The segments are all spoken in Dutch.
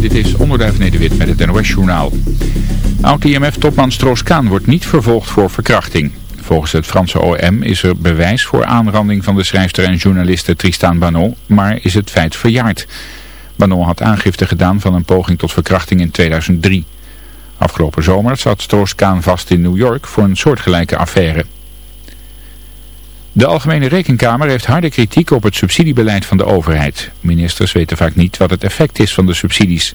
Dit is Onderduif Nederwit met het NOS-journaal. Oud-IMF-topman Stroos-Kaan wordt niet vervolgd voor verkrachting. Volgens het Franse OM is er bewijs voor aanranding van de schrijfster en journaliste Tristan Banon, maar is het feit verjaard. Banon had aangifte gedaan van een poging tot verkrachting in 2003. Afgelopen zomer zat Stroos-Kaan vast in New York voor een soortgelijke affaire. De Algemene Rekenkamer heeft harde kritiek op het subsidiebeleid van de overheid. Ministers weten vaak niet wat het effect is van de subsidies.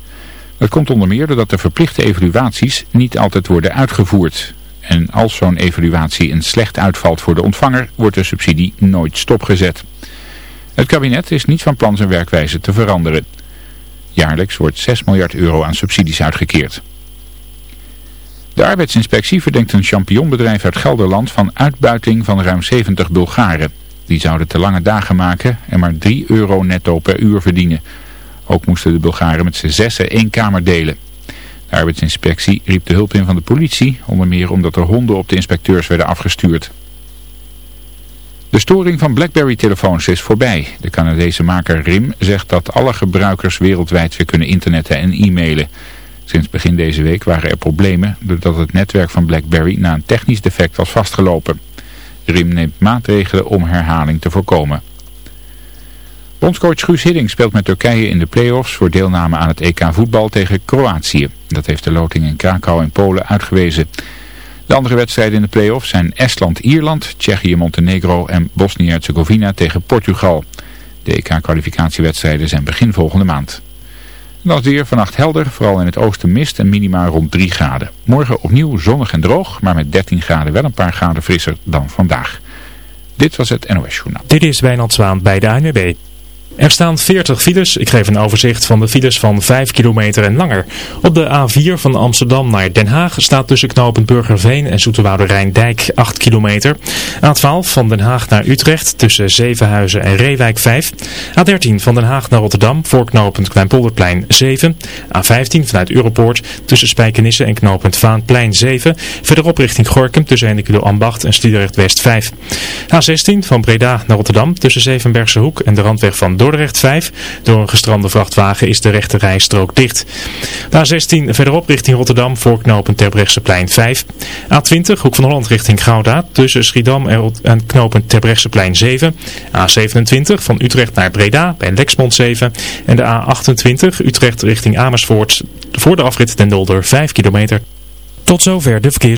Dat komt onder meer doordat de verplichte evaluaties niet altijd worden uitgevoerd. En als zo'n evaluatie een slecht uitvalt voor de ontvanger, wordt de subsidie nooit stopgezet. Het kabinet is niet van plan zijn werkwijze te veranderen. Jaarlijks wordt 6 miljard euro aan subsidies uitgekeerd. De arbeidsinspectie verdenkt een champignonbedrijf uit Gelderland van uitbuiting van ruim 70 Bulgaren. Die zouden te lange dagen maken en maar 3 euro netto per uur verdienen. Ook moesten de Bulgaren met z'n zessen één kamer delen. De arbeidsinspectie riep de hulp in van de politie, onder meer omdat er honden op de inspecteurs werden afgestuurd. De storing van BlackBerry-telefoons is voorbij. De Canadese maker RIM zegt dat alle gebruikers wereldwijd weer kunnen internetten en e-mailen. Sinds begin deze week waren er problemen doordat het netwerk van BlackBerry na een technisch defect was vastgelopen. RIM neemt maatregelen om herhaling te voorkomen. Bondscoach Guus Hiddink speelt met Turkije in de play-offs voor deelname aan het EK voetbal tegen Kroatië. Dat heeft de loting in Krakau in Polen uitgewezen. De andere wedstrijden in de play-offs zijn Estland-Ierland, Tsjechië-Montenegro en Bosnië-Herzegovina tegen Portugal. De EK-kwalificatiewedstrijden zijn begin volgende maand. Dan het weer vannacht helder, vooral in het oosten mist en minimaal rond 3 graden. Morgen opnieuw zonnig en droog, maar met 13 graden wel een paar graden frisser dan vandaag. Dit was het NOS Journaal. Dit is Wijnand Zwaan bij de ANWB. Er staan 40 files. Ik geef een overzicht van de files van 5 kilometer en langer. Op de A4 van Amsterdam naar Den Haag staat tussen knooppunt Burgerveen en Zoeterwoude Rijndijk 8 kilometer. A12 van Den Haag naar Utrecht tussen Zevenhuizen en Reewijk 5. A13 van Den Haag naar Rotterdam voor knooppunt Kleinpolderplein 7. A15 vanuit Europoort tussen Spijkenisse en knooppunt Vaanplein 7. Verderop richting Gorkum tussen Hennekulo Ambacht en Sliedrecht West 5. A16 van Breda naar Rotterdam tussen Zevenbergse Hoek en de randweg van Dordrecht 5. Door een gestrande vrachtwagen is de rechte rijstrook dicht. De A16 verderop richting Rotterdam voor knooppunt Terbrechtseplein 5. A20 Hoek van Holland richting Gouda tussen Schiedam en knooppunt Terbrechtseplein 7. A27 van Utrecht naar Breda bij Lexmond 7. En de A28 Utrecht richting Amersfoort voor de afrit Den Dolder 5 kilometer. Tot zover de verkeer.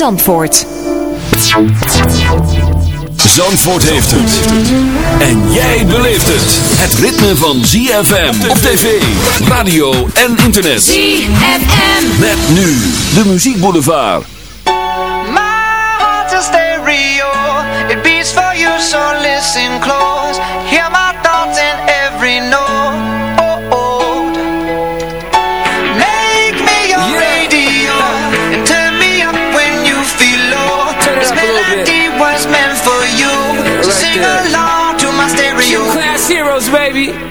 Zandvoort. Zandvoort heeft het. En jij beleeft het. Het ritme van ZFM op tv, radio en internet. ZFM. Met nu de muziekboulevard. My heart's a stereo. It beats for you, so baby.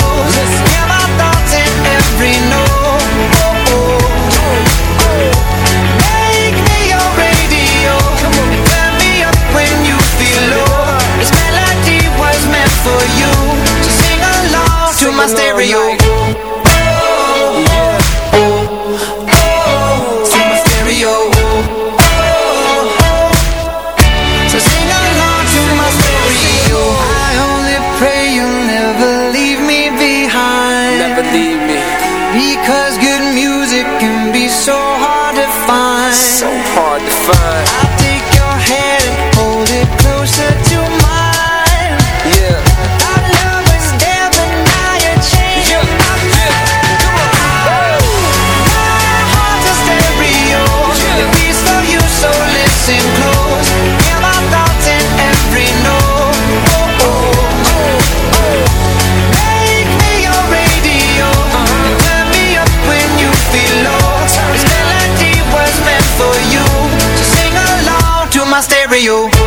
To my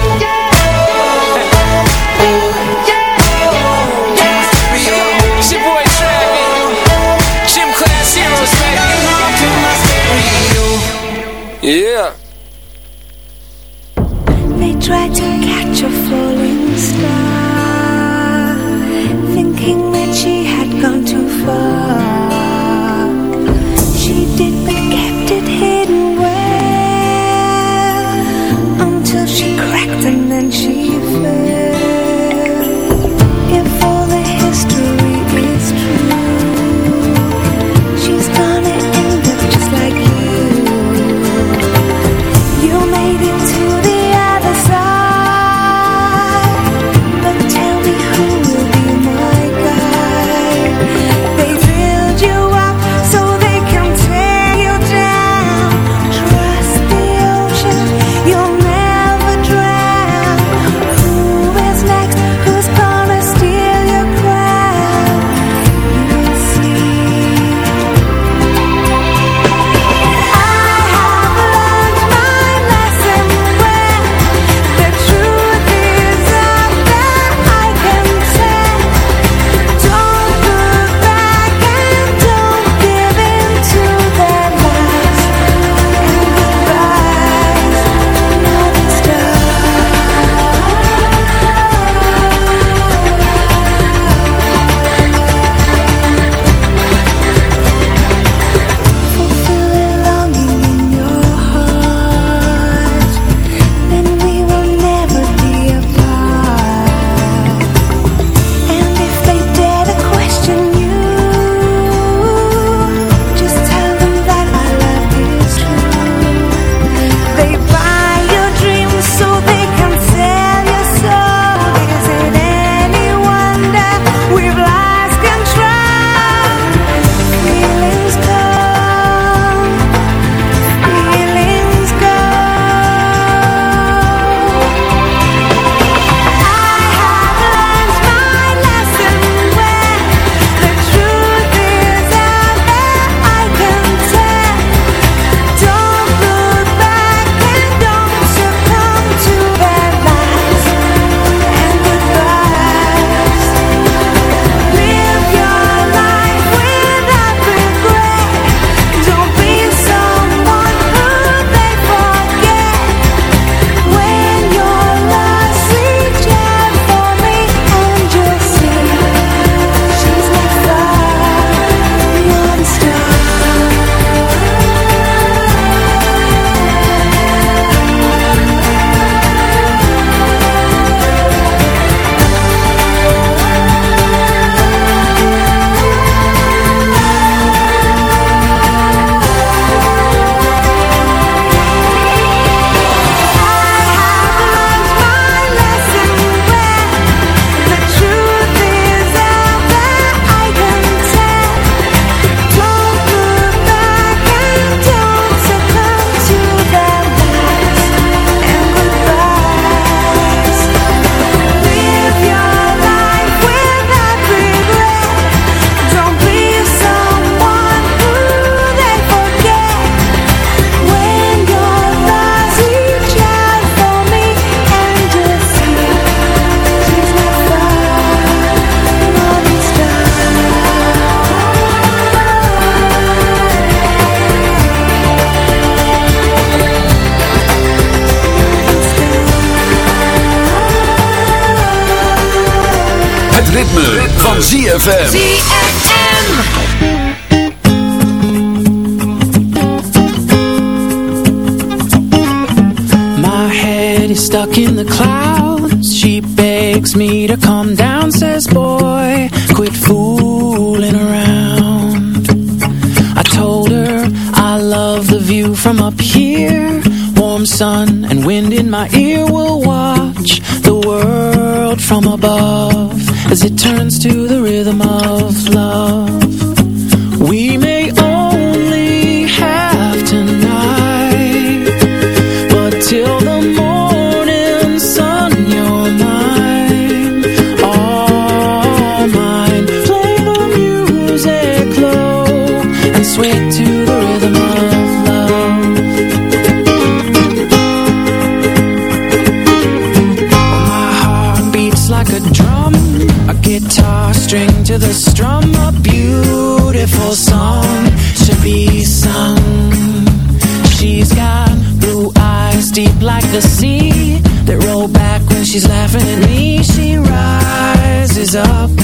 to the rhythm of She's laughing at me, she rises up.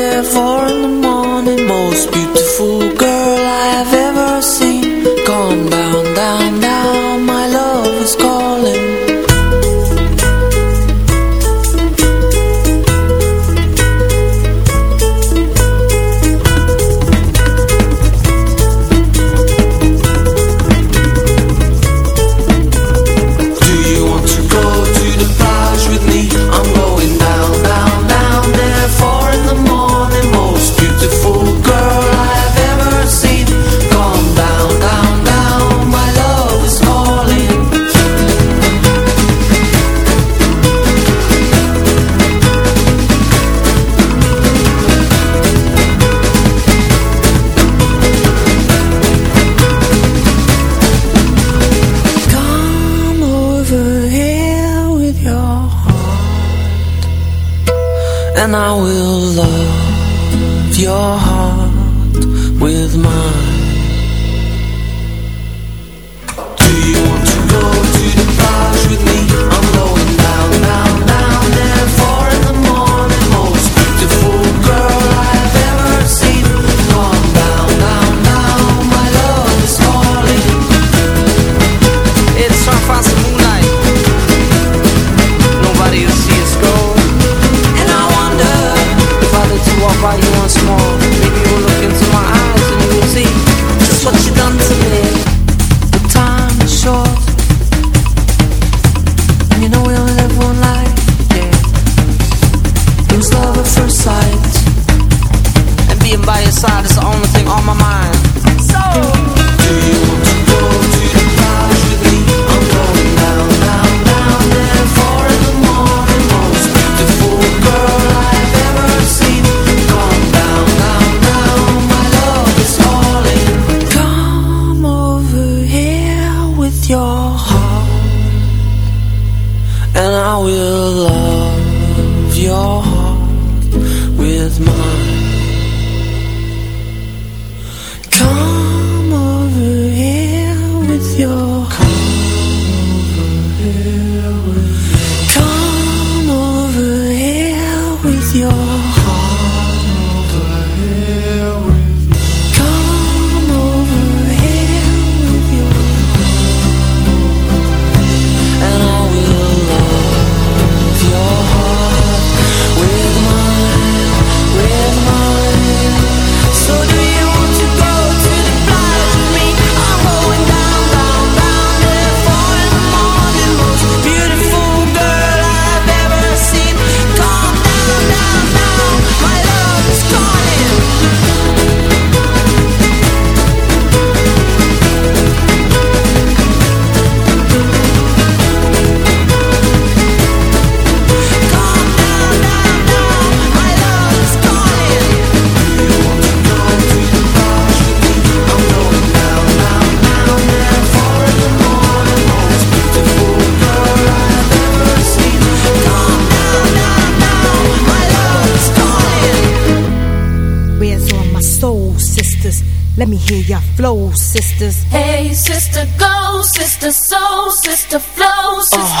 by your side is the only thing on my mind. Oh.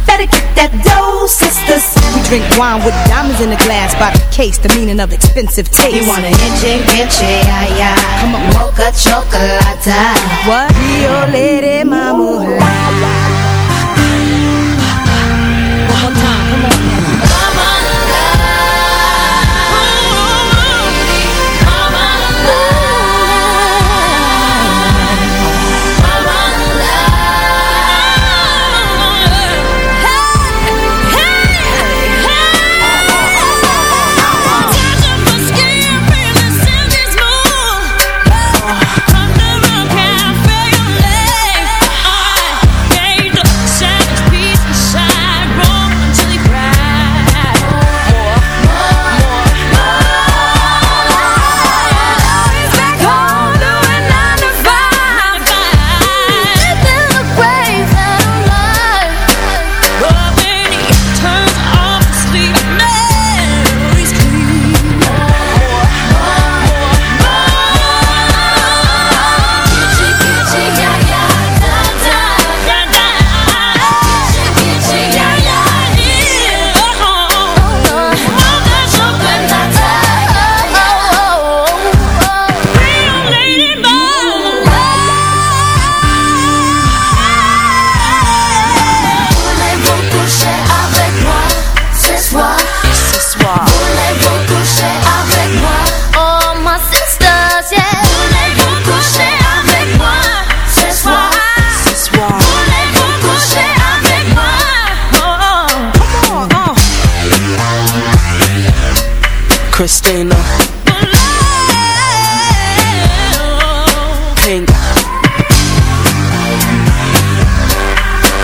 gotta get that dough, sisters. We drink wine with diamonds in the glass by the case, the meaning of expensive taste. You wanna inche, inche, ay, ay. Come on. Mocha chocolate. What? Rio Lady Mama.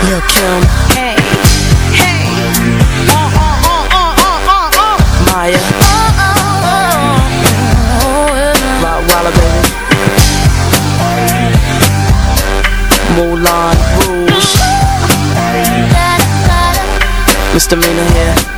Lil Kim. Hey, hey. Uh, uh, uh, uh, uh, uh, uh. Maya. Uh, uh, uh. Rock Walla, baby. Moulin Rouge. Mr. Mina here.